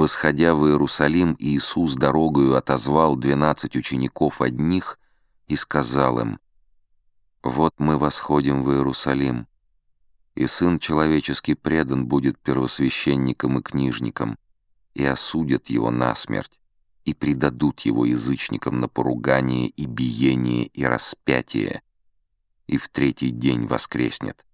восходя в Иерусалим, Иисус дорогою отозвал двенадцать учеников одних и сказал им, «Вот мы восходим в Иерусалим, и Сын Человеческий предан будет первосвященникам и книжникам, и осудят его насмерть, и предадут его язычникам на поругание и биение и распятие, и в третий день воскреснет».